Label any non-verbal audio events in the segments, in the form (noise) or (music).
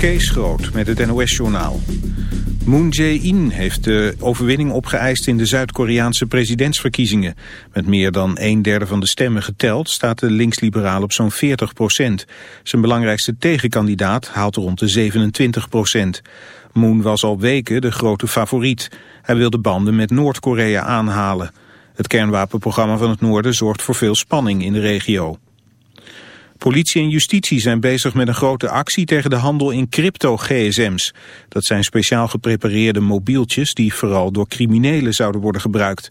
Kees Groot met het NOS-journaal. Moon Jae-in heeft de overwinning opgeëist in de Zuid-Koreaanse presidentsverkiezingen. Met meer dan een derde van de stemmen geteld staat de linksliberaal op zo'n 40 procent. Zijn belangrijkste tegenkandidaat haalt rond de 27 procent. Moon was al weken de grote favoriet. Hij wil de banden met Noord-Korea aanhalen. Het kernwapenprogramma van het Noorden zorgt voor veel spanning in de regio. Politie en justitie zijn bezig met een grote actie tegen de handel in crypto-gsm's. Dat zijn speciaal geprepareerde mobieltjes die vooral door criminelen zouden worden gebruikt.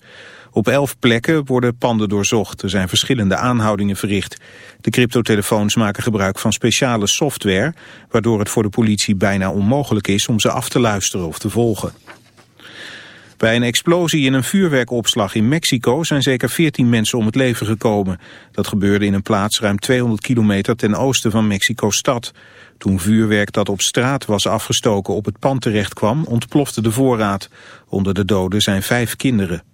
Op elf plekken worden panden doorzocht. Er zijn verschillende aanhoudingen verricht. De cryptotelefoons maken gebruik van speciale software... waardoor het voor de politie bijna onmogelijk is om ze af te luisteren of te volgen. Bij een explosie in een vuurwerkopslag in Mexico zijn zeker 14 mensen om het leven gekomen. Dat gebeurde in een plaats ruim 200 kilometer ten oosten van Mexico-stad. Toen vuurwerk dat op straat was afgestoken op het pand terecht kwam, ontplofte de voorraad. Onder de doden zijn vijf kinderen.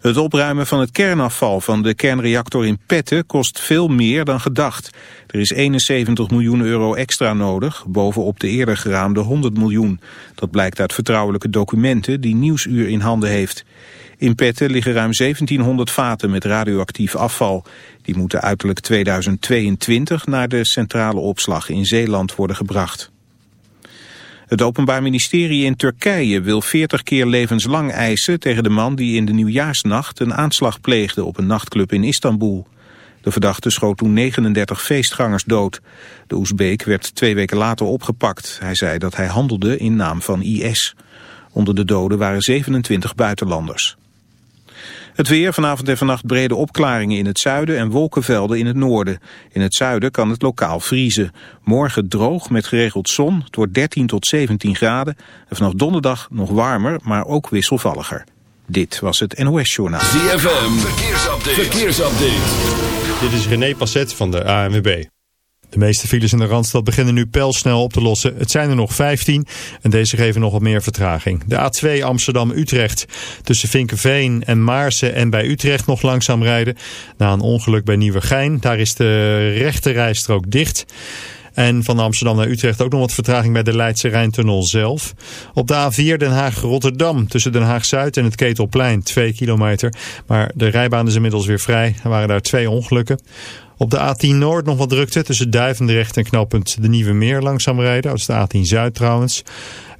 Het opruimen van het kernafval van de kernreactor in Petten kost veel meer dan gedacht. Er is 71 miljoen euro extra nodig, bovenop de eerder geraamde 100 miljoen. Dat blijkt uit vertrouwelijke documenten die Nieuwsuur in handen heeft. In Petten liggen ruim 1700 vaten met radioactief afval. Die moeten uiterlijk 2022 naar de centrale opslag in Zeeland worden gebracht. Het Openbaar Ministerie in Turkije wil 40 keer levenslang eisen tegen de man die in de nieuwjaarsnacht een aanslag pleegde op een nachtclub in Istanbul. De verdachte schoot toen 39 feestgangers dood. De Oezbeek werd twee weken later opgepakt. Hij zei dat hij handelde in naam van IS. Onder de doden waren 27 buitenlanders. Het weer, vanavond en vannacht brede opklaringen in het zuiden en wolkenvelden in het noorden. In het zuiden kan het lokaal vriezen. Morgen droog met geregeld zon, het wordt 13 tot 17 graden. En vanaf donderdag nog warmer, maar ook wisselvalliger. Dit was het NOS Journaal. ZFM, verkeersupdate. verkeersupdate. Dit is René Passet van de ANWB. De meeste files in de Randstad beginnen nu pijlsnel op te lossen. Het zijn er nog 15 en deze geven nog wat meer vertraging. De A2 Amsterdam-Utrecht tussen Vinkenveen en Maarsen en bij Utrecht nog langzaam rijden. Na een ongeluk bij Nieuwegein, daar is de rechte rijstrook dicht. En van Amsterdam naar Utrecht ook nog wat vertraging bij de Leidse Rijntunnel zelf. Op de A4 Den Haag-Rotterdam tussen Den Haag-Zuid en het Ketelplein 2 kilometer. Maar de rijbaan is inmiddels weer vrij. Er waren daar twee ongelukken. Op de A10 Noord nog wat drukte tussen Duivendrecht en knooppunt De Nieuwe Meer langzaam rijden. Dat is de A10 Zuid trouwens.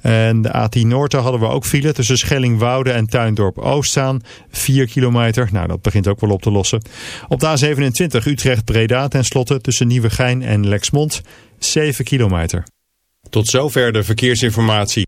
En de A10 Noord hadden we ook file tussen Schellingwoude en Tuindorp Oost staan. 4 kilometer, nou dat begint ook wel op te lossen. Op de A27 Utrecht-Breda tenslotte tussen Nieuwegein en Lexmond. 7 kilometer. Tot zover de verkeersinformatie.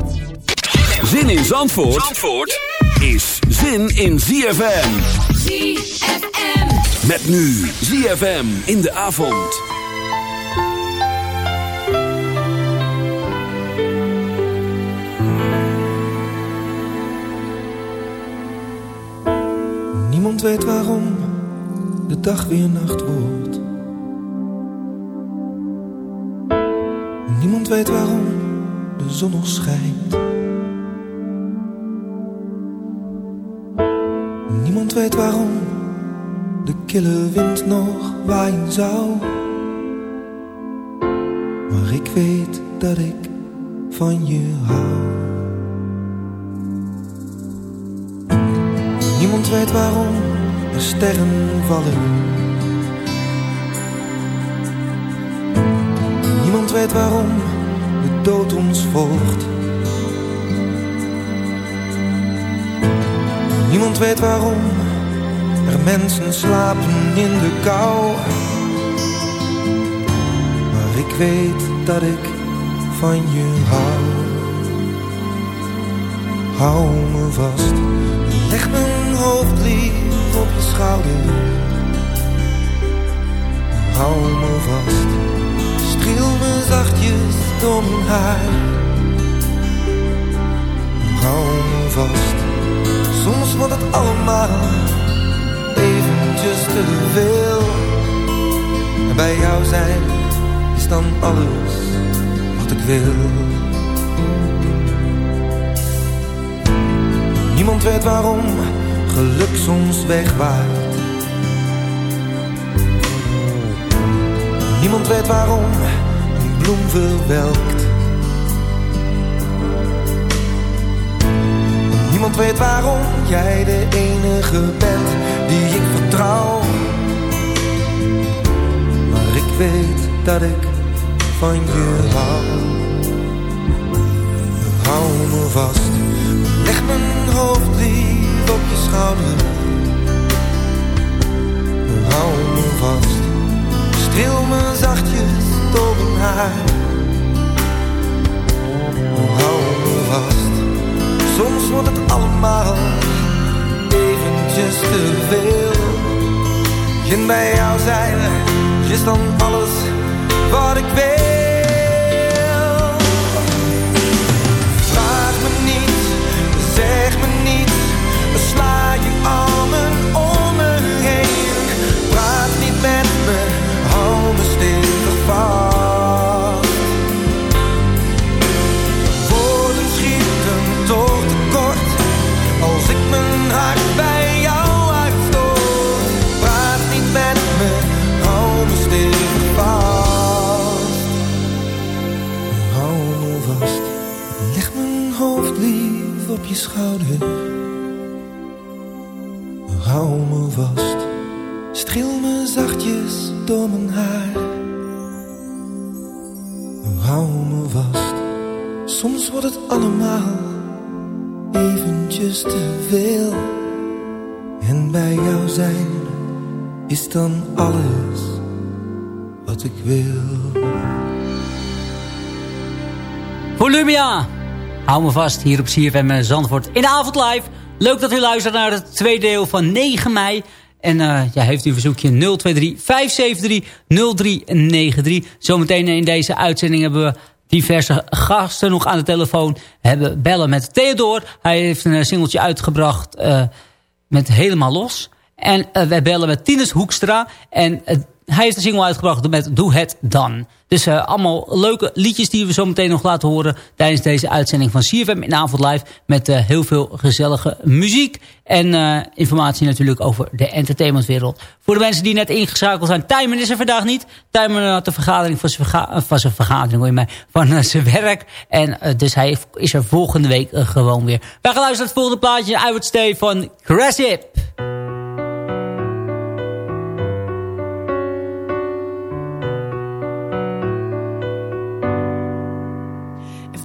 Zin in Zandvoort, Zandvoort is zin in ZFM. ZFM. Met nu ZFM in de avond. Niemand weet waarom de dag weer nacht wordt. Niemand weet waarom de zon nog schijnt. Niemand weet waarom de kille wind nog waaien zou. Maar ik weet dat ik van je hou. Niemand weet waarom er sterren vallen. Niemand weet waarom de dood ons volgt. Niemand weet waarom er mensen slapen in de kou. Maar ik weet dat ik van je hou. Hou me vast, leg mijn hoofd lief op je schouder. Hou me vast, streel me zachtjes door mijn haar. Hou me vast, soms wordt het allemaal te veel. En bij jou zijn is dan alles wat ik wil. Niemand weet waarom geluk soms wegwaait. Niemand weet waarom een bloem verwelkt. Niemand weet waarom jij de enige bent die ik vertrouw. Maar ik weet dat ik van je hou. Hou me vast, leg mijn hoofd lief op je schouder. Hou me vast, streel me zachtjes door mijn haar. Hou me vast, soms wordt het allemaal eventjes te veel. En bij jou zijn is dan alles wat ik wil. Vraag me niet, zeg me niet, sla je armen om me heen. Praat niet met me, hou me stevig vast. Hou me vast hier op CFM Zandvoort in de avond live. Leuk dat u luistert naar het tweede deel van 9 mei. En eh, ja, heeft u verzoekje 023 573 0393. Zometeen in deze uitzending hebben we diverse gasten nog aan de telefoon. We hebben bellen met Theodor. Hij heeft een eh, singeltje uitgebracht eh, met Helemaal Los. En uh, wij bellen met Tinus Hoekstra. En uh, hij heeft een single uitgebracht met Doe Het Dan. Dus uh, allemaal leuke liedjes die we zo meteen nog laten horen... tijdens deze uitzending van CFM in Avond Live... met heel veel gezellige muziek en informatie natuurlijk over de entertainmentwereld. Voor de mensen die net ingeschakeld zijn... Tijmen is er vandaag niet. Tijmen had de vergadering van zijn, van zijn vergadering, hoor je mij, van zijn werk. En dus hij is er volgende week gewoon weer. Wij gaan luisteren naar het volgende plaatje... I Would Stay van Cressip.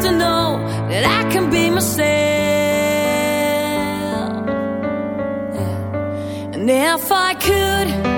to know that I can be myself. And if I could,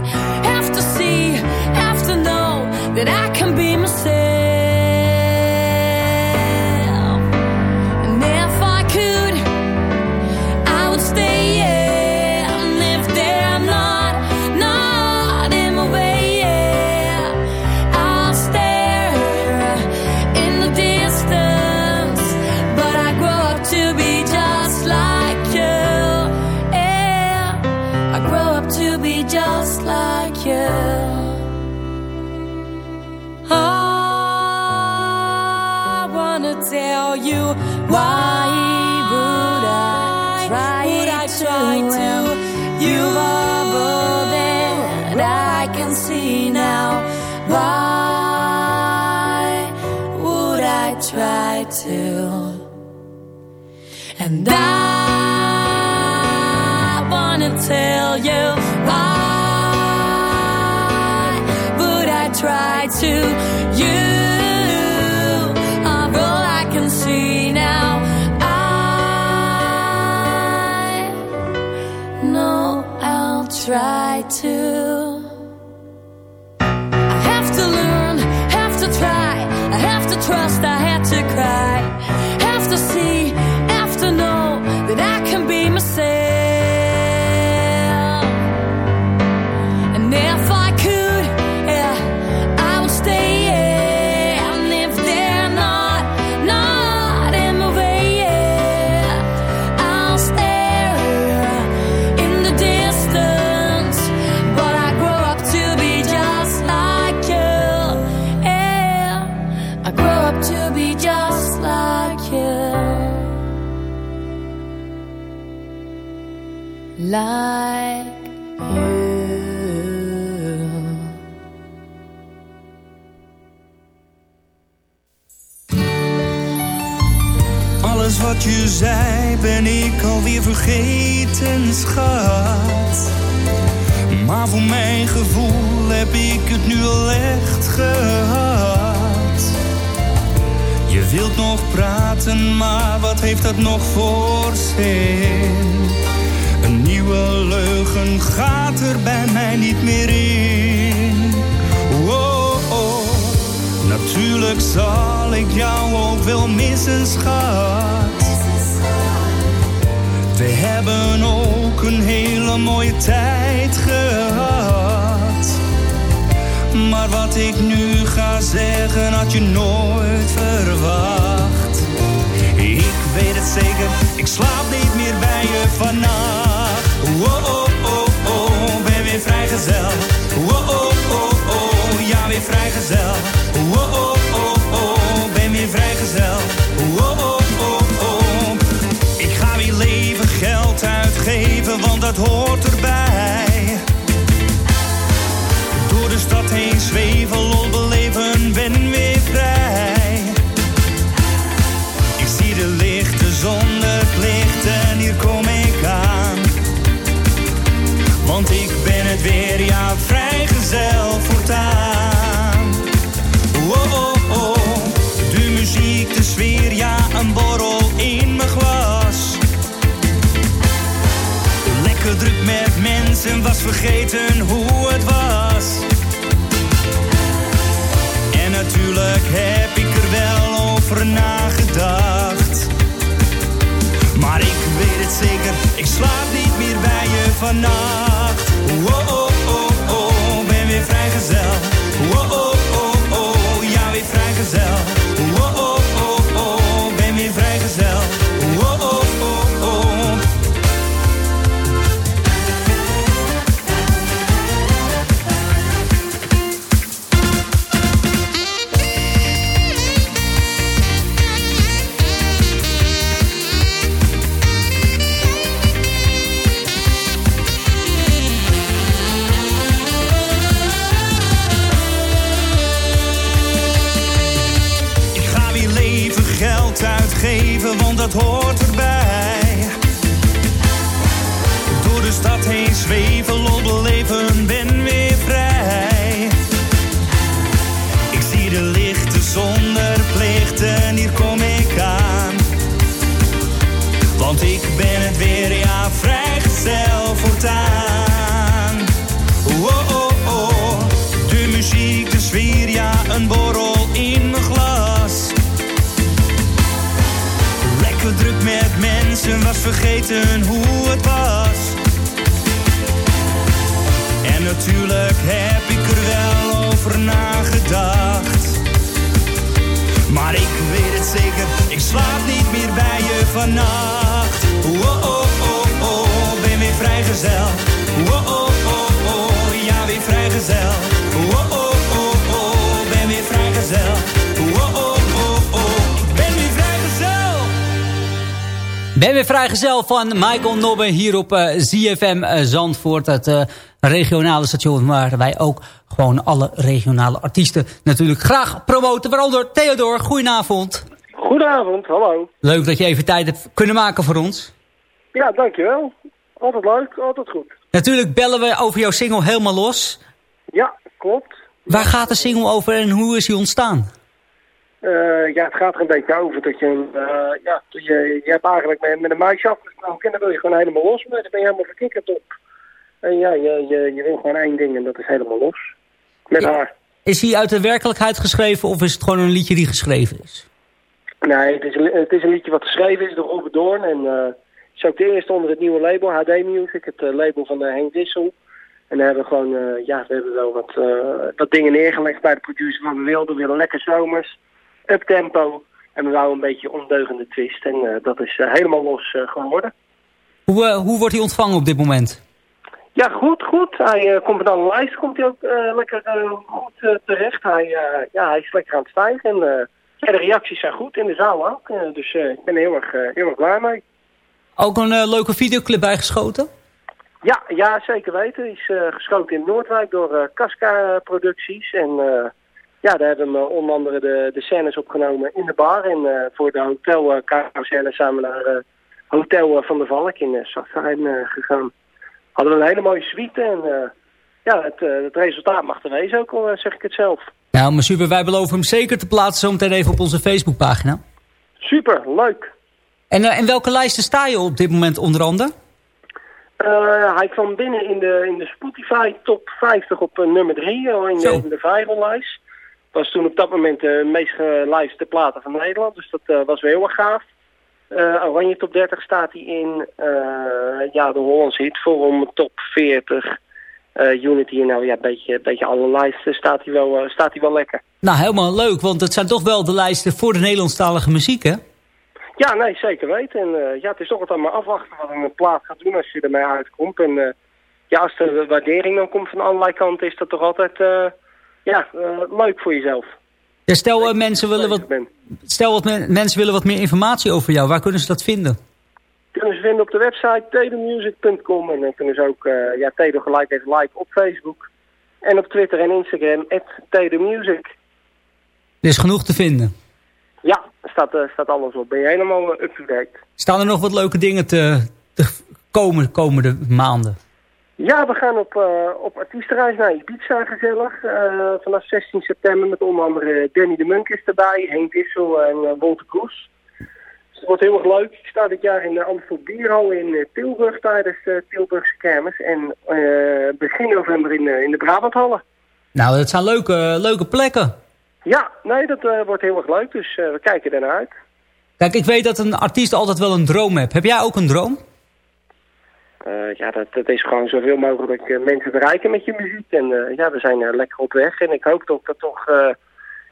and I wanna tell you wat je zei ben ik alweer vergeten, schat. Maar voor mijn gevoel heb ik het nu al echt gehad. Je wilt nog praten, maar wat heeft dat nog voor zin? Een nieuwe leugen gaat er bij mij niet meer in. Oh, oh. Natuurlijk zal ik jou ook wel missen, schat. We hebben ook een hele mooie tijd gehad. Maar wat ik nu ga zeggen had je nooit verwacht. Ik weet het zeker, ik slaap niet meer bij je vannacht. Oh, oh, oh, oh, ben weer vrijgezel. Oh, oh, oh, oh, ja, weer vrijgezel. Oh, oh, dat hoort erbij. Door de stad heen zweven, lol beleven, ben weer vrij. Ik zie de lichten zonder het licht en hier kom ik aan. Want ik ben het weer, ja, vrijgezel voortaan. Lekker druk met mensen, was vergeten hoe het was. En natuurlijk heb ik er wel over nagedacht. Maar ik weet het zeker, ik slaap niet meer bij je vannacht. Oh, oh, oh, oh, ben weer vrijgezel. Oh, oh, oh, oh, ja, weer vrijgezel. Van Michael Nobbe hier op eh, ZFM eh, Zandvoort. Het eh, regionale station waar wij ook gewoon alle regionale artiesten natuurlijk graag promoten. Waaronder Theodor, goedenavond. Goedenavond, hallo. Leuk dat je even tijd hebt kunnen maken voor ons. Ja, dankjewel. Altijd leuk, altijd goed. Natuurlijk bellen we over jouw single helemaal los. Ja, klopt. Waar gaat de single over en hoe is die ontstaan? Eh, ja, het gaat er een beetje over dat je, eh, ja, dat je, je hebt eigenlijk met, met een meisje afgesproken en dan wil je gewoon helemaal los mee. Daar ben je helemaal verkikkerd op. En ja, je, je, je wil gewoon één ding en dat is helemaal los. Met haar. Is hij uit de werkelijkheid geschreven of is het gewoon een liedje die geschreven is? Nee, het is, een, het is een liedje wat geschreven is door Robert Doorn. En eh, het is ook de eerste onder het nieuwe label, HD Music, het label van Henk Dissel. En daar hebben we gewoon, ja, we hebben wel wat, wat dingen neergelegd bij de producer wat we wilden. We willen lekker zomers, uptempo. En we wouden een beetje ondeugende twist. En eh, dat is eh, helemaal los eh, geworden. Hoe, hoe wordt hij ontvangen op dit moment? Ja, goed, goed. Hij eh, komt met alle lijst, komt hij ook lekker goed terecht. Hij, ja, hij is lekker aan het stijgen. En ja, de reacties zijn goed, in de zaal ook. Dus ik ben er heel erg, heel erg blij mee. Ook een leuke videoclip bijgeschoten? Ja, ja, zeker weten. Hij is geschoten in Noordwijk door Casca Producties. En ja, daar hebben we eh, onder andere de, de scènes opgenomen in de bar. En eh, voor de hotel uh, samen naar Hotel van der Valk in uh, gegaan. Hadden we een hele mooie suite en ja, het, het resultaat mag er wezen ook al, zeg ik het zelf. Nou, maar super. Wij beloven hem zeker te plaatsen zometeen even op onze Facebookpagina. Super, leuk. En in welke lijsten sta je op dit moment onder andere? Uh, hij kwam binnen in de, in de Spotify top 50 op uh, nummer 3, al in, in de viral-lijst. Was toen op dat moment de meest geluisterde platen van Nederland, dus dat uh, was wel heel erg gaaf. Uh, Oranje top 30 staat hij in. Ja, de Hollandse hit Forum top 40. Uh, Unity, nou ja, een beetje, beetje alle lijsten staat hij wel, uh, staat hij wel lekker. Nou, helemaal leuk, want het zijn toch wel de lijsten voor de Nederlandstalige muziek, hè? Ja, nee, zeker weten. En uh, ja, het is toch altijd maar afwachten wat een plaat gaat doen als je ermee uitkomt. En ja, als de waardering dan komt van allerlei kanten, is dat toch altijd ja, leuk voor jezelf. Ja, stel, uh, mensen willen wat, stel wat men, mensen willen wat meer informatie over jou. Waar kunnen ze dat vinden? Kunnen ze vinden op de website tedomusic.com. En dan kunnen ze ook uh, ja, Tedo gelijk even like op Facebook. En op Twitter en Instagram, @tedomusic. Er is genoeg te vinden. Ja, staat, uh, staat alles op. Ben je helemaal up-to-date. Staan er nog wat leuke dingen te, te komen komende maanden? Ja, we gaan op, uh, op artiestenreis naar Ibiza gezellig. Uh, vanaf 16 september met onder andere Danny de Munk is erbij, Henk Dissel en uh, Wolter Kroes. Dus het wordt heel erg leuk. Ik sta dit jaar in de Amstel Bierhal in Tilburg tijdens de Tilburgse kermis. En begin november in, in de Brabanthallen. Nou, dat zijn leuke, leuke plekken. Ja, nee, dat wordt heel erg leuk. Dus we kijken ernaar uit. Kijk, ik weet dat een artiest altijd wel een droom heeft. Heb jij ook een droom? Uh, ja, dat, dat is gewoon zoveel mogelijk uh, mensen bereiken met je muziek. En uh, ja, we zijn lekker op weg. En ik hoop toch dat toch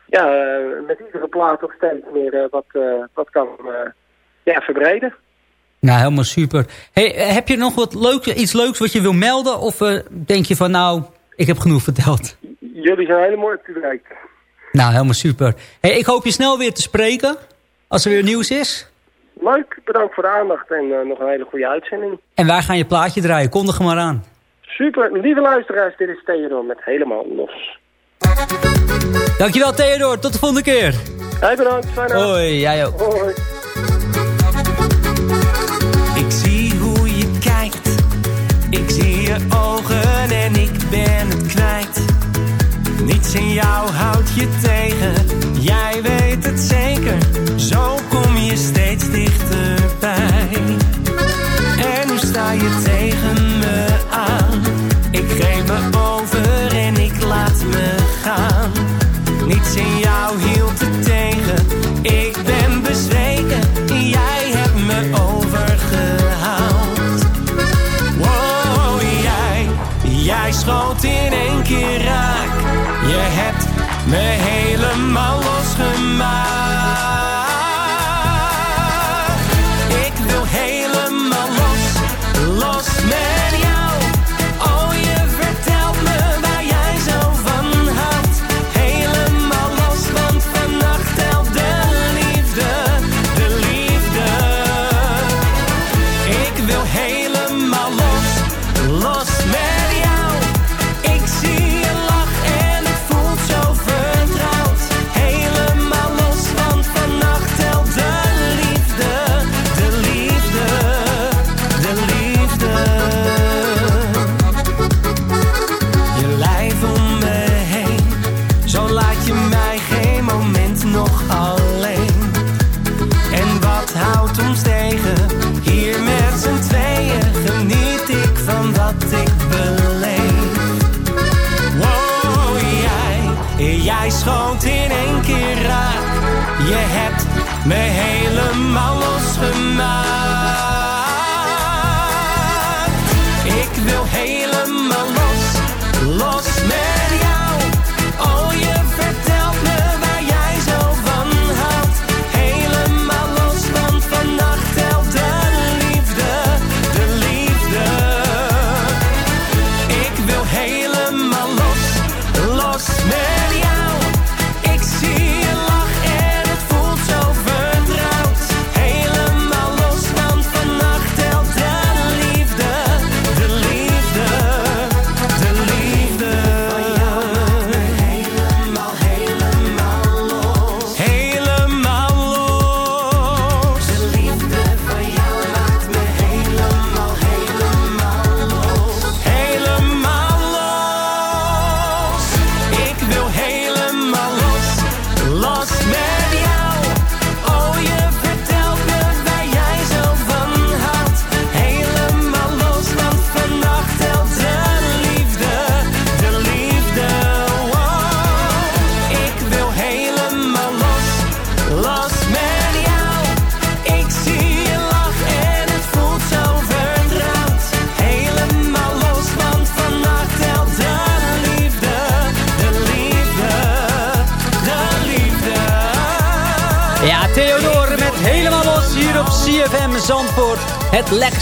ja, met iedere plaat toch steeds meer wat, wat kan ja, verbreden. Nou, helemaal super. Hey, heb je nog wat leuk, iets leuks wat je wil melden? Of denk je van nou, ik heb genoeg verteld? Jullie zijn helemaal mooi te bereiken. Nou, helemaal super. Hey, ik hoop je snel weer te spreken. Als er weer nieuws is. Leuk, bedankt voor de aandacht en eh, nog een hele goede uitzending. En wij gaan je plaatje draaien, kondig hem maar aan. Super, lieve luisteraars, dit is Theodor met Helemaal Los. Dankjewel Theodor, tot de volgende keer. Hey, bedankt, fijne Hoi, jij ook. Hoi. Ik zie hoe je kijkt, ik zie je ogen en ik ben het kwijt. Niets in jou houdt je tegen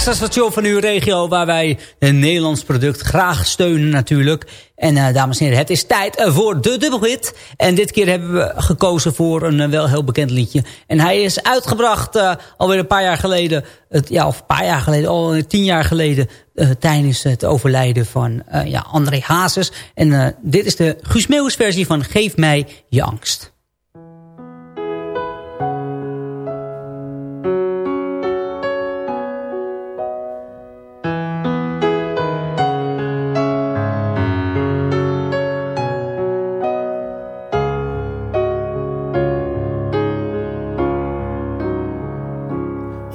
Lekkerste station van uw regio waar wij een Nederlands product graag steunen natuurlijk. En eh, dames en heren, het is tijd eh, voor de dubbelhit. En dit keer hebben we gekozen voor een eh, wel heel bekend liedje. En hij is uitgebracht alweer een paar jaar geleden. Het, ja, of een paar jaar geleden, al eh, tien jaar geleden. tijdens het overlijden van ja, André Hazes. En dit is de Guus versie van Geef mij je angst.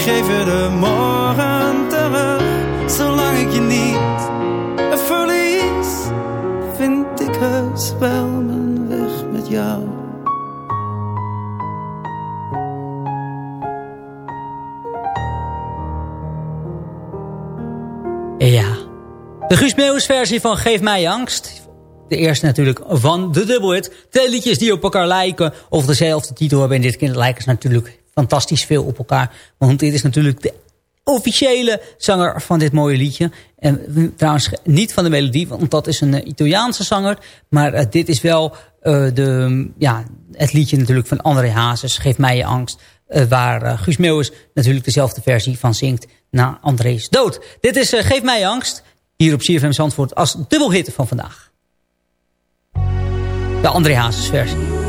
Geef je de morgen terug. Zolang ik je niet verlies, vind ik heus wel mijn weg met jou. Ja. De Guus Meeuwis versie van Geef mij angst. De eerste natuurlijk van de dubbelhit. Twee liedjes die op elkaar lijken of dezelfde titel hebben. En dit keer lijken ze natuurlijk fantastisch veel op elkaar. Want dit is natuurlijk de officiële zanger van dit mooie liedje. En trouwens niet van de melodie, want dat is een eh, Italiaanse zanger. Maar eh, dit is wel eh, de, ja, het liedje natuurlijk van André Hazes, Geef mij je angst. waar Guus Meeuwis natuurlijk dezelfde versie van zingt na André's dood. Dit is Geef mij je angst, hier op CFM Zandvoort als dubbelhit van vandaag. De André Hazes versie.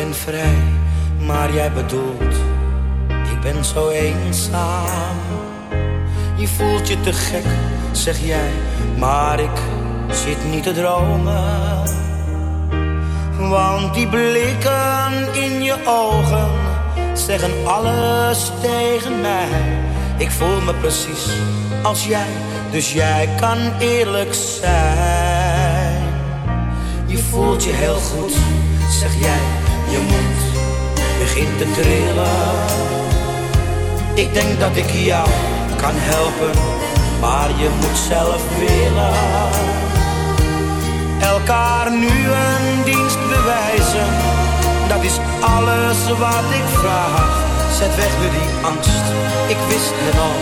Ben vrij, maar jij bedoelt ik ben zo eenzaam. Je voelt je te gek, zeg jij, maar ik zit niet te dromen. Want die blikken in je ogen zeggen alles tegen mij. Ik voel me precies als jij, dus jij kan eerlijk zijn. Je voelt je heel goed, zeg jij, je mond begint te trillen. Ik denk dat ik jou kan helpen, maar je moet zelf willen. Elkaar nu een dienst bewijzen, dat is alles wat ik vraag. Zet weg nu die angst, ik wist het al,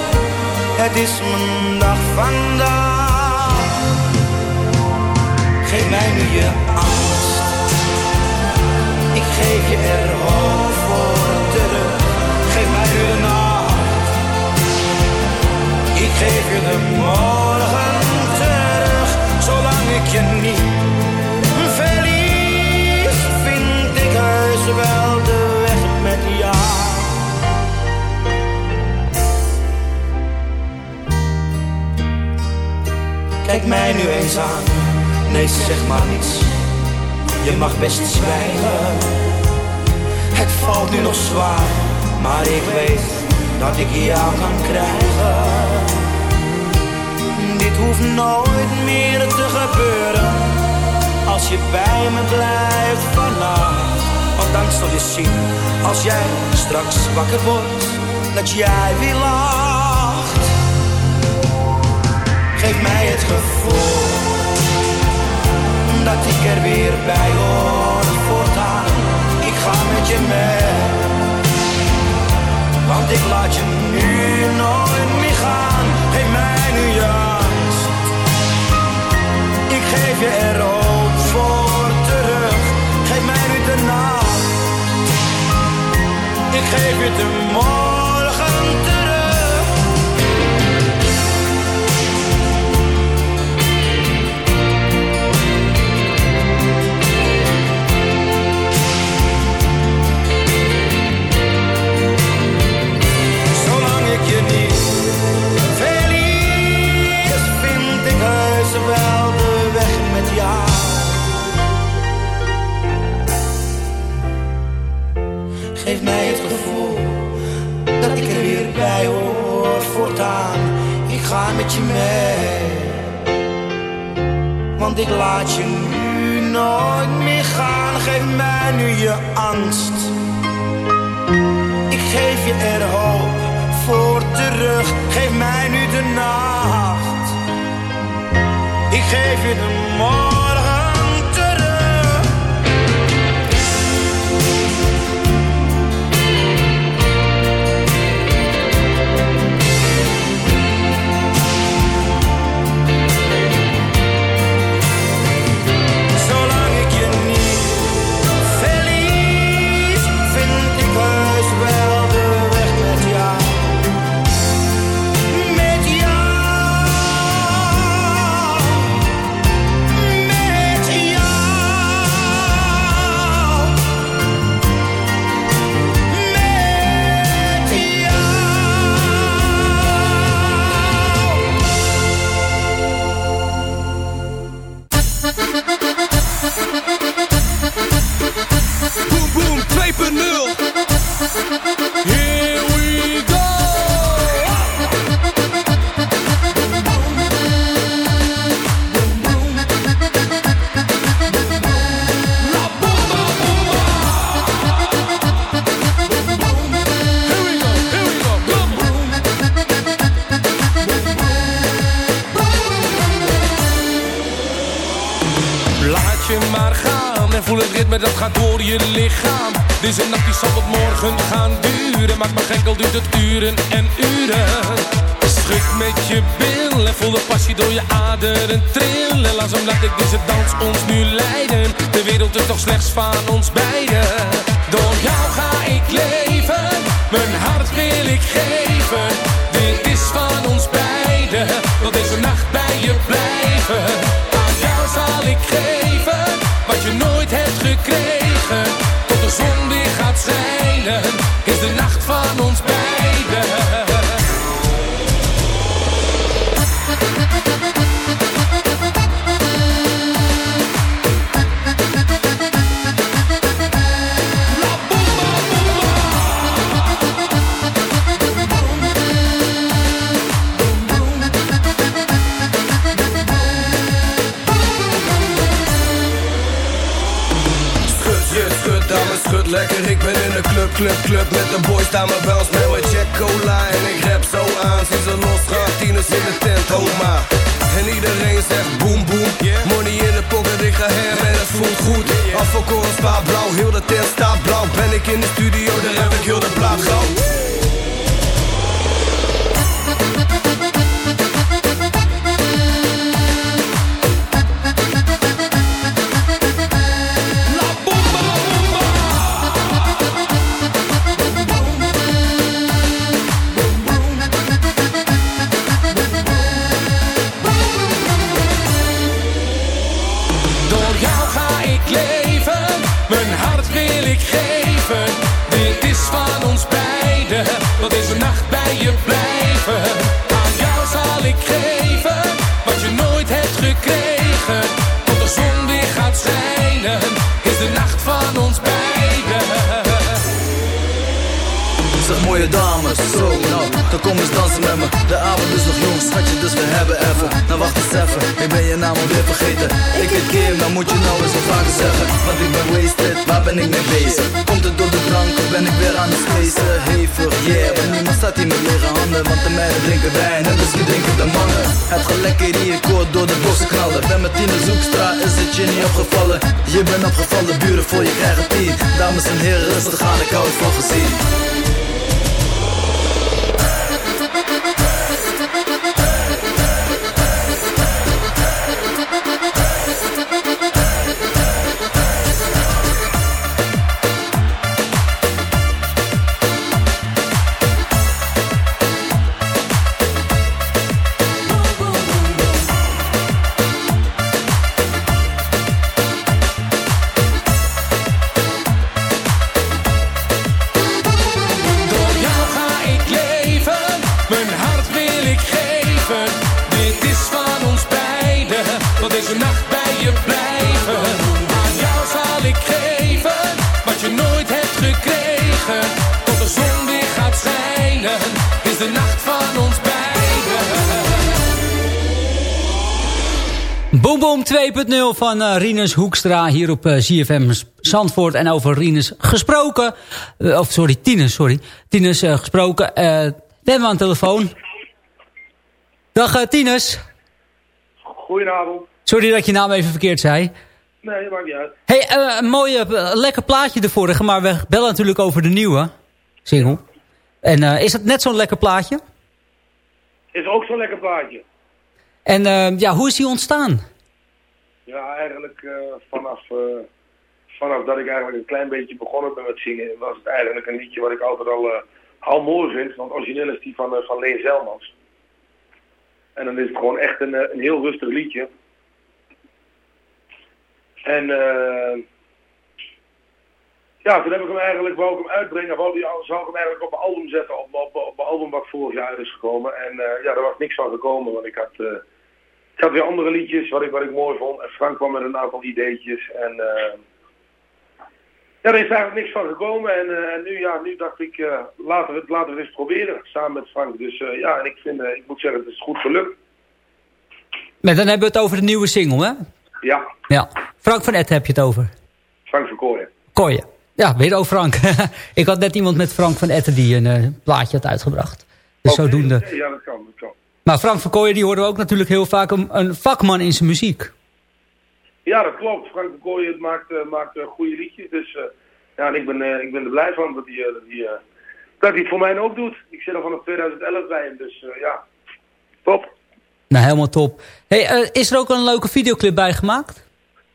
het is mijn dag vandaag. Geef mij nu je angst, geef je er hoop voor terug. Geef mij nu de nacht, ik geef je de morgen terug. Zolang ik je niet verlies, vind ik heus wel de weg met jou. Kijk mij nu eens aan, nee zeg maar niets. Je mag best zwijgen. Het valt nu nog zwaar, maar ik weet dat ik jou kan krijgen. Dit hoeft nooit meer te gebeuren, als je bij me blijft vannacht. Want dan zal je zien, als jij straks wakker wordt, dat jij weer lacht. Geef mij het gevoel dat ik er weer bij hoor. Je mee, want ik laat je nu nooit meer gaan. Geef mij nu angst, ik geef je er ook voor terug. Geef mij nu de nacht, ik geef je de morgen ik er weer bij hoor voortaan. Ik ga met je mee, want ik laat je nu nooit meer gaan. Geef mij nu je angst. Ik geef je er hoop voor terug. Geef mij nu de nacht. Ik geef je de morgen Staan me bounce met mijn check cola En ik rap zo aan, zie ze los gaan Tieners in de tent, homa En iedereen zegt boom, boom Money in de pocket, ik ga hem en het voelt goed. Afvalkoren staat blauw, heel de tent staat blauw. Ben ik in de studio, dan heb ik heel de plaat gauw naam alweer vergeten. Ik het game, dan moet je nou eens wat vaker zeggen. Want ik ben wasted, waar ben ik mee bezig? Komt het door de drank of ben ik weer aan het spacen? Hevig, yeah, want niemand staat hier met lege handen. Want de meiden drinken wijn en dus drinken de mannen. Het gaat lekker hier, ik hoor door de bossen knallen. Ben met Tine Zoekstra, is het je niet opgevallen? Je bent opgevallen, buren voor je krijgen tien. Dames en heren, rustig aan, ik hou het van gezien van eh, Rinus Hoekstra hier op eh, ZFM Zandvoort. En over Rinus gesproken. eh, of sorry, Tinus, sorry. Tinus gesproken. we hebben aan de telefoon. Dag Tinus. Goedenavond. Sorry dat je naam even verkeerd zei. Nee, dat maakt niet uit. hey, een mooie, eh, lekker plaatje de vorige. Maar we bellen natuurlijk over de nieuwe single. En is het net zo'n lekker plaatje? Is ook zo'n lekker plaatje. En ja, hoe is die ontstaan? Ja, eigenlijk eh, vanaf, eh, vanaf dat ik eigenlijk een klein beetje begonnen ben met zingen, was het eigenlijk een liedje wat ik altijd al, eh, al mooi vind. Want origineel is die van, van Leen Zelmans. En dan is het gewoon echt een, een heel rustig liedje. En eh, ja, toen heb ik hem eigenlijk, wou ik hem uitbrengen, wou, die, zou ik hem eigenlijk op mijn album zetten, op, op, op mijn album wat vorig jaar is gekomen. En ja, daar was niks van gekomen, want ik had, ik had weer andere liedjes wat ik, wat ik mooi vond. En Frank kwam met een aantal ideetjes en eh, ja, er is eigenlijk niks van gekomen. En, eh, en nu, ja, nu dacht ik, eh, laten, we het, laten we het eens proberen, samen met Frank. Dus ja, en ik, vind, ik moet zeggen, het is goed gelukt. Maar dan hebben we het over de nieuwe single, hè? Ja, Ja. Frank van Etten heb je het over. Frank Verkooyen. Kooien. Ja, weer over Frank. (laughs) ik had net iemand met Frank van Etten die een plaatje had uitgebracht. Dus zodoende. Ja, dat kan, dat kan. Maar Frank van Kooijen die hoorden we ook natuurlijk heel vaak een, een vakman in zijn muziek. Ja, dat klopt. Frank de Kooijen maakt, eh, maakt eh, goede liedjes. Dus eh, ja, en ik ben, ik ben er blij van dat hij, dat, hij, dat hij het voor mij ook doet. Ik zit al vanaf 2011 bij hem, dus ja, top. Nou, helemaal top. Hey, is er ook een leuke videoclip bij gemaakt?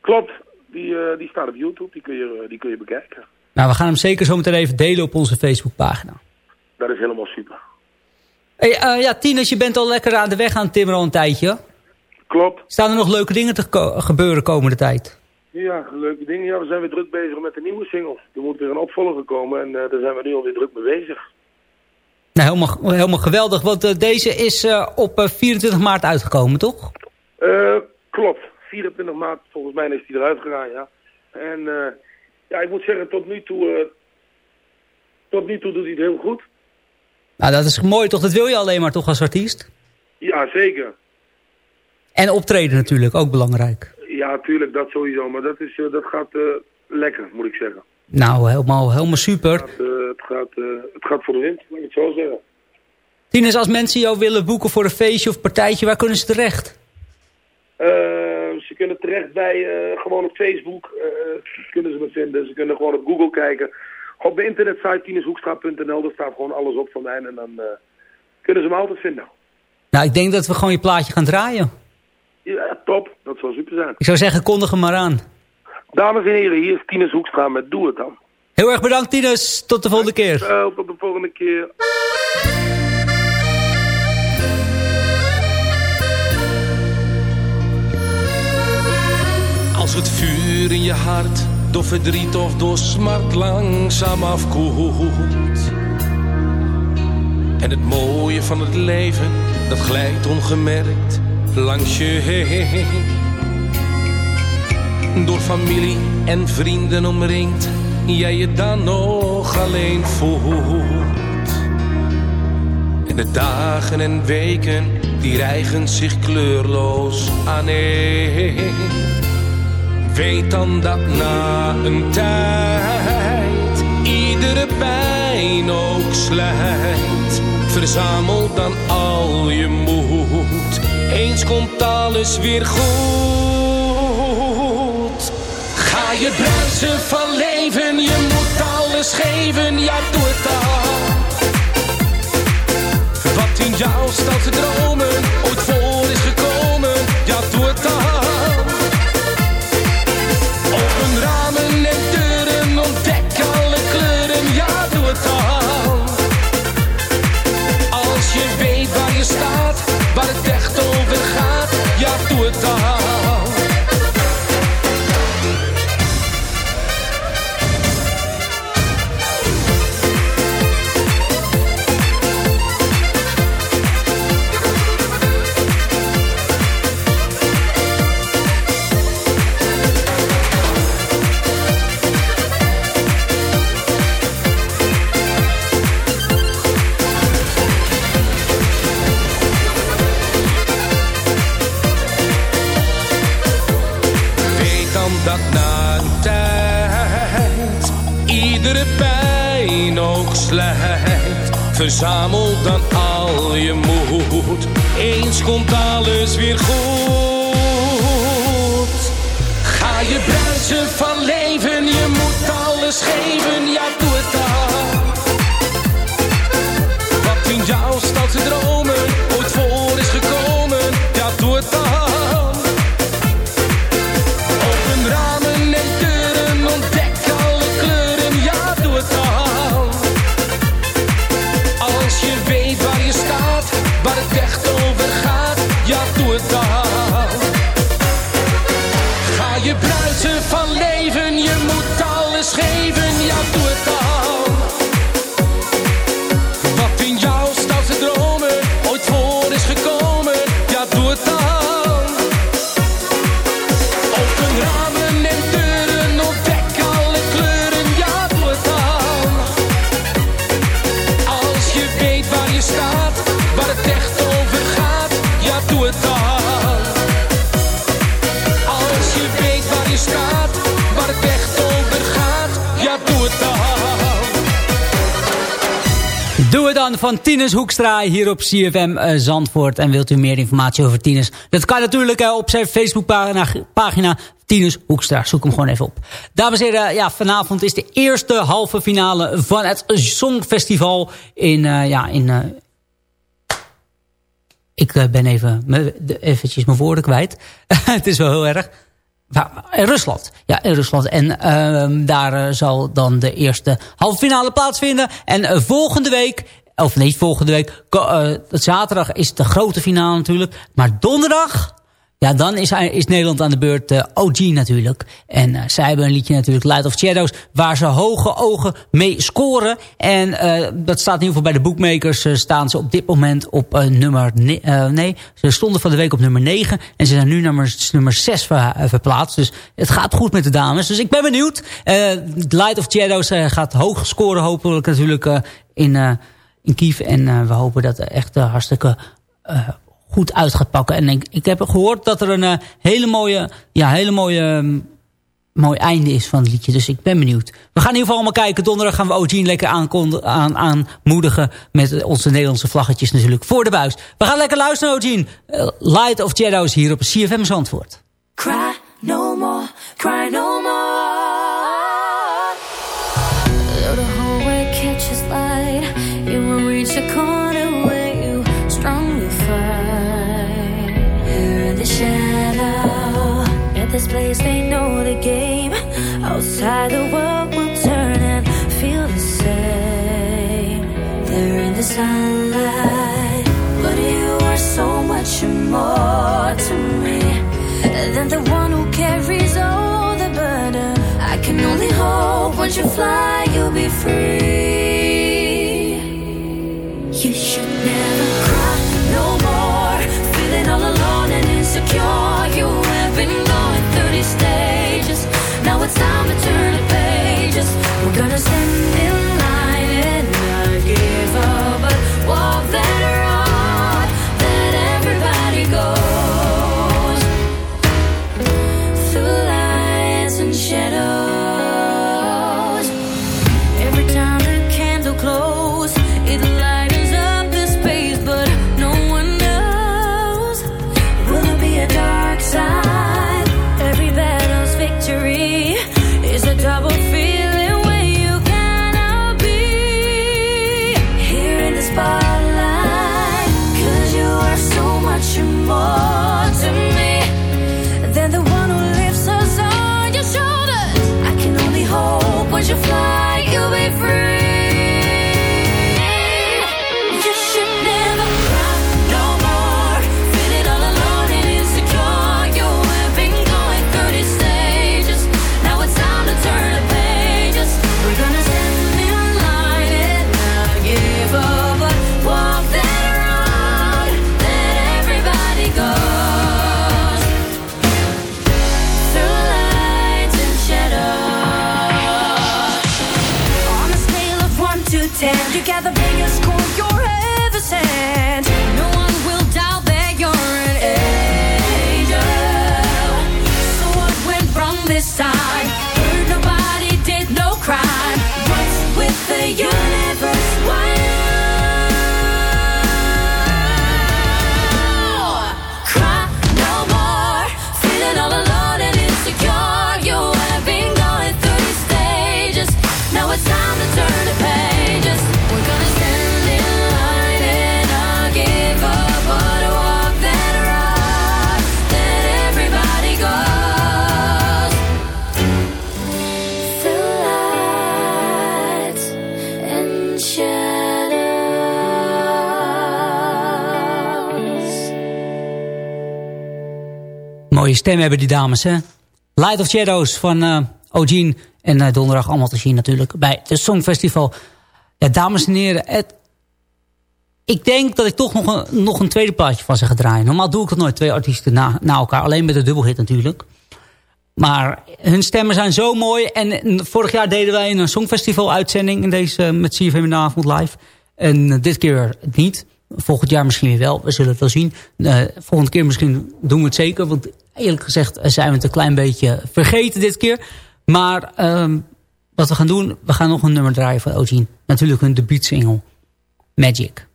Klopt. Die, die staat op YouTube, die kun, je, die kun je bekijken. Nou, we gaan hem zeker zo meteen even delen op onze Facebookpagina. Dat is helemaal super. Hey, eh, ja, Tinus, je bent al lekker aan de weg aan timmeren al een tijdje. Klopt. Staan er nog leuke dingen te ko- gebeuren komende tijd? Ja, leuke dingen. Ja, we zijn weer druk bezig met de nieuwe single. Er moet weer een opvolger komen en eh, daar zijn we nu alweer druk mee bezig. Nou, helemaal, helemaal geweldig, want eh, deze is op eh, 24 maart uitgekomen, toch? Klopt. 24 maart, volgens mij is die eruit gegaan, ja. En ja, ik moet zeggen, tot nu toe, tot nu toe doet hij het heel goed. Nou, dat is mooi, toch? Dat wil je alleen maar toch als artiest? Ja, zeker. En optreden natuurlijk, ook belangrijk. Ja, tuurlijk, dat sowieso. Maar dat, is, eh, dat gaat eh, lekker, moet ik zeggen. Nou, helemaal, helemaal super. Het, gaat, eh, het, gaat, het gaat voor de wind, laat ik het zo zeggen. Tinus, als mensen jou willen boeken voor een feestje of partijtje, waar kunnen ze terecht? Ze kunnen terecht bij, gewoon op Facebook, kunnen ze me vinden. Ze kunnen gewoon op Google kijken. Op de internetsite tineshoekstra.nl, daar staat gewoon alles op van mij. En dan eh, kunnen ze me altijd vinden. Nou, ik denk dat we gewoon je plaatje gaan draaien. Ja, top. Dat zou super zijn. Ik zou zeggen, kondig hem maar aan. Dames en heren, hier is Tines Hoekstra met Doe Het Dan. Heel erg bedankt, Tinus. Tot de volgende keer. Tot de volgende keer. Als het vuur in je hart door verdriet of door smart langzaam afkoelt. En het mooie van het leven, dat glijdt ongemerkt langs je heen. Door familie en vrienden omringd, jij je dan nog alleen voelt. En de dagen en weken, die rijgen zich kleurloos aaneen. Weet dan dat na een tijd iedere pijn ook slijt. Verzamel dan al je moed, eens komt alles weer goed. Ga je bruisen van leven, je moet alles geven, ja doe het dan. Wat in jou staat te dromen, ooit voor Tinus Hoekstra hier op CFM eh, Zandvoort. En wilt u meer informatie over Tinus? Dat kan natuurlijk eh, op zijn Facebookpagina pagina, Tinus Hoekstra. Zoek hem gewoon even op. Dames en heren, ja, vanavond is de eerste halve finale van het Songfestival in, eh, ja, in, ik ben even, eventjes mijn woorden kwijt. (laughs) het is wel heel erg. In Rusland. Ja, in Rusland. En ehm, daar zal dan de eerste halve finale plaatsvinden. En volgende week, of niet volgende week, eh, zaterdag is de grote finale natuurlijk. Maar donderdag, ja, dan is, is Nederland aan de beurt eh, OG natuurlijk. En eh, zij hebben een liedje natuurlijk, Light of Shadows, waar ze hoge ogen mee scoren. En dat staat in ieder geval bij de bookmakers, staan ze op dit moment op nummer... ne- nee, ze stonden van de week op nummer 9 en ze zijn nu nummer, nummer 6 ver, verplaatst. Dus het gaat goed met de dames. Dus ik ben benieuwd. Light of Shadows gaat hoog scoren hopelijk natuurlijk in, in Kiev. En eh, we hopen dat er echt eh, hartstikke... eh, goed uit gaat pakken. En ik, ik heb gehoord dat er een hele mooie, ja, hele mooie, ehm, mooi einde is van het liedje. Dus ik ben benieuwd. We gaan in ieder geval allemaal kijken. Donderdag gaan we OG lekker aan, aanmoedigen met onze Nederlandse vlaggetjes natuurlijk voor de buis. We gaan lekker luisteren. Eh, Light of Shadows hier op CFM Zandvoort. Cry no more, cry no more. More to me than the one who carries all the burden. I can only hope once you fly, you'll be free. Mooie stem hebben die dames, hè? Light of Shadows van eh Ogene. En eh, donderdag allemaal te zien natuurlijk bij het Songfestival. Ja, dames en heren. Ik denk dat ik toch nog een, nog een tweede plaatje van ze ga draaien. Normaal doe ik dat nooit, twee artiesten na, na elkaar. Alleen met de dubbelhit natuurlijk. Maar hun stemmen zijn zo mooi. En vorig jaar deden wij een Songfestival-uitzending in deze, eh, met CFM in de avond live. En dit keer niet. Volgend jaar misschien weer wel. We zullen het wel zien. Eh, volgende keer misschien doen we het zeker. Want eerlijk gezegd eh, zijn we het een klein beetje vergeten dit keer. Maar ehm, wat we gaan doen, we gaan nog een nummer draaien van Ogene. Natuurlijk hun debuutsingle. Magic.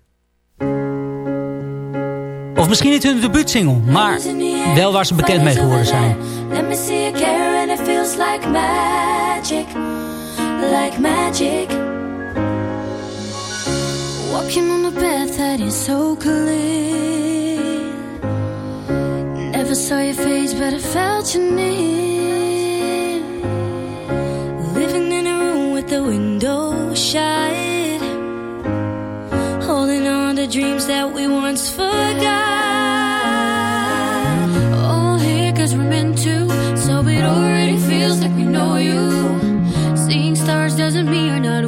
Of misschien niet hun debuutsingle, maar wel waar ze bekend mee geworden zijn. Let me see care and it feels like magic, like magic. Walking on a path that is so clear. Never saw your face, but I felt your near. Living in a room with the window shut. Holding on to dreams that we once forgot. All here cause we're meant to. So it already feels like we know you. Seeing stars doesn't mean you're not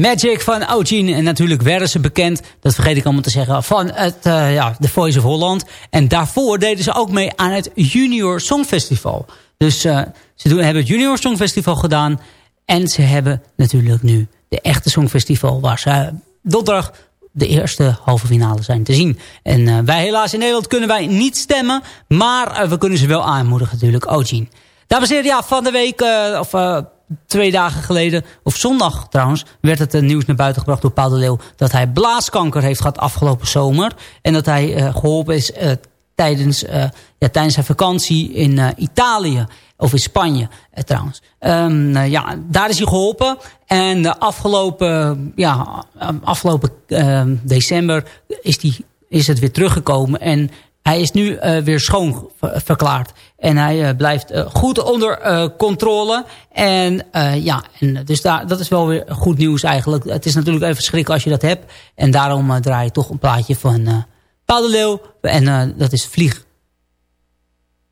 Magic van Eugene. En natuurlijk werden ze bekend, dat vergeet ik allemaal te zeggen, van het, eh, ja, The Voice of Holland. En daarvoor deden ze ook mee aan het Junior Songfestival. Dus eh, ze doen, hebben het Junior Songfestival gedaan. En ze hebben natuurlijk nu de echte Songfestival waar ze donderdag de eerste halve finale zijn te zien. En eh, wij helaas in Nederland kunnen wij niet stemmen. Maar eh, we kunnen ze wel aanmoedigen natuurlijk, Eugene. Dames en heren, ja, van de week, eh, of eh, twee dagen geleden, of zondag trouwens, werd het eh, nieuws naar buiten gebracht door Paul de Leeuw dat hij blaaskanker heeft gehad afgelopen zomer. En dat hij eh, geholpen is eh, tijdens, eh, ja, tijdens zijn vakantie in Italië. Of in Spanje trouwens. Ehm, nou ja, daar is hij geholpen. En de afgelopen, ja, afgelopen ehm, december is, die, is het weer teruggekomen. En hij is nu weer schoon ver- verklaard. En hij eh, blijft eh, goed onder eh, controle. En ja, en dus daar, dat is wel weer goed nieuws eigenlijk. Het is natuurlijk even schrikken als je dat hebt. En daarom draai je toch een plaatje van Leeuw. En dat is Vlieg.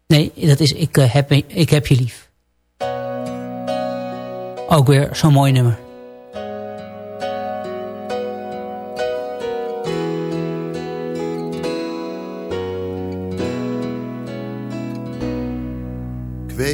Nee, dat is ik, heb, ik heb je lief. Ook weer zo'n mooi nummer.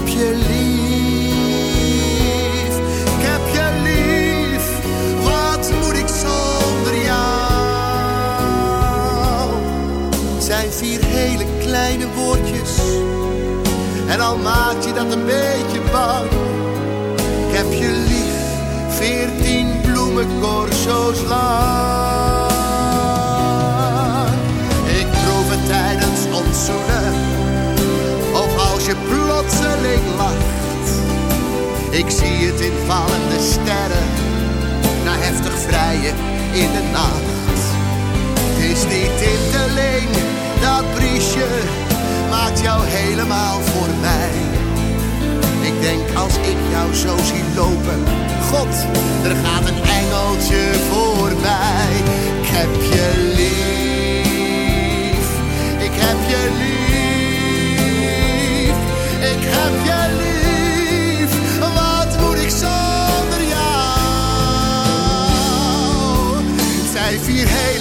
heb je lief. Ik heb je lief. Wat moet ik zonder jou? Zijn vier hele kleine woordjes. En al maakt je dat een beetje bang. Ik heb je lief. Veertien bloemencorso's lang. Ik proef het tijdens ons zoenen. Ik zie het in vallende sterren. Na heftig vrijen in de nacht. Het is niet tinteling, dat briesje maakt jou helemaal voor mij. Ik denk als ik jou zo zie lopen, God, er gaat een engeltje voorbij. Ik heb je lief, ik heb je lief, vier hele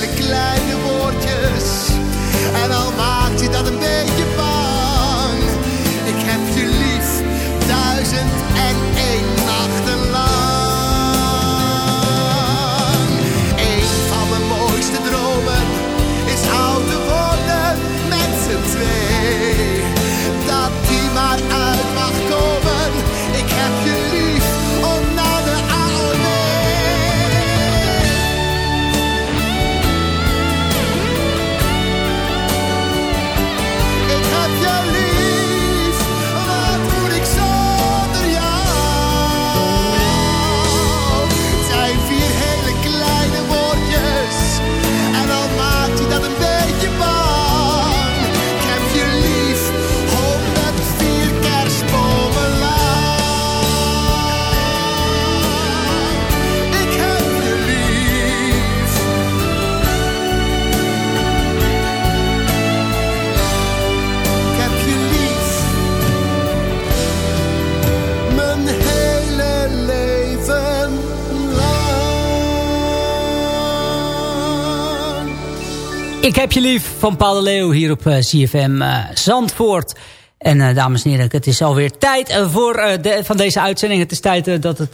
Ik heb je lief van Paul Leeuw hier op eh, CFM eh, Zandvoort. En eh, dames en heren, het is alweer tijd voor, de, van deze uitzending. Het is tijd dat, het,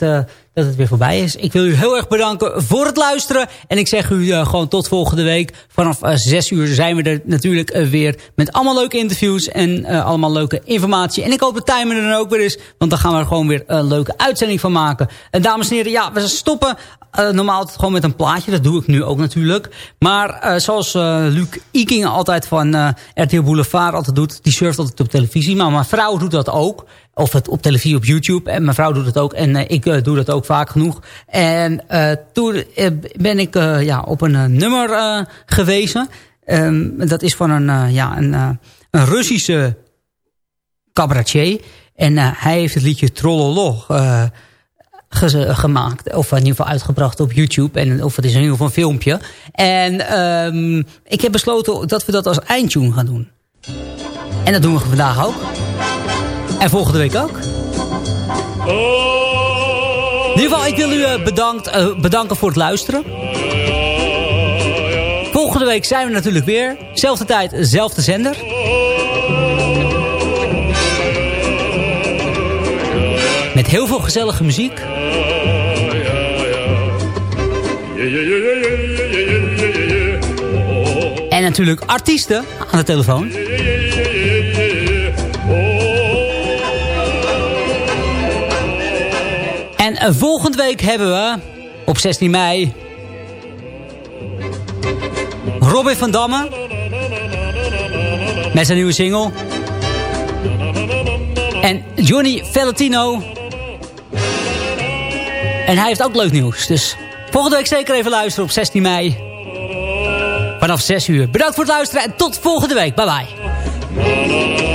dat het weer voorbij is. Ik wil u heel erg bedanken voor het luisteren. En ik zeg u eh, gewoon tot volgende week. Vanaf eh, 6 uur zijn we er natuurlijk eh, weer met allemaal leuke interviews. En allemaal leuke informatie. En ik hoop dat Timer er dan ook weer is. Want dan gaan we er gewoon weer een leuke uitzending van maken. En dames en heren, ja, we stoppen normaal altijd gewoon met een plaatje. Dat doe ik nu ook natuurlijk. Maar zoals Luc Iking altijd van RTL Boulevard altijd doet. Die surft altijd op televisie. Maar mijn vrouw doet dat ook. Of het op televisie op YouTube. En mijn vrouw doet het ook. En eh, ik eh, doe dat ook vaak genoeg. En eh, toen ben ik ja, op een nummer gewezen. Ehm, dat is van een, ja, een, een Russische cabaretier. En hij heeft het liedje Trollolo ge- gemaakt. Of in ieder geval uitgebracht op YouTube. En, of het is in ieder geval een filmpje. En ehm, ik heb besloten dat we dat als eindtune gaan doen. En dat doen we vandaag ook. En volgende week ook. In ieder geval, ik wil u eh, bedankt, eh, bedanken voor het luisteren. Volgende week zijn we natuurlijk weer. Zelfde tijd, zelfde zender. Met heel veel gezellige muziek. En natuurlijk artiesten aan de telefoon. En volgende week hebben we op 16 mei Robin van Damme met zijn nieuwe single. En Johnny Valentino. En hij heeft ook leuk nieuws. Dus volgende week zeker even luisteren op 16 mei. Vanaf 6 uur. Bedankt voor het luisteren en tot volgende week. Bye bye.